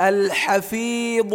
الحفيظ.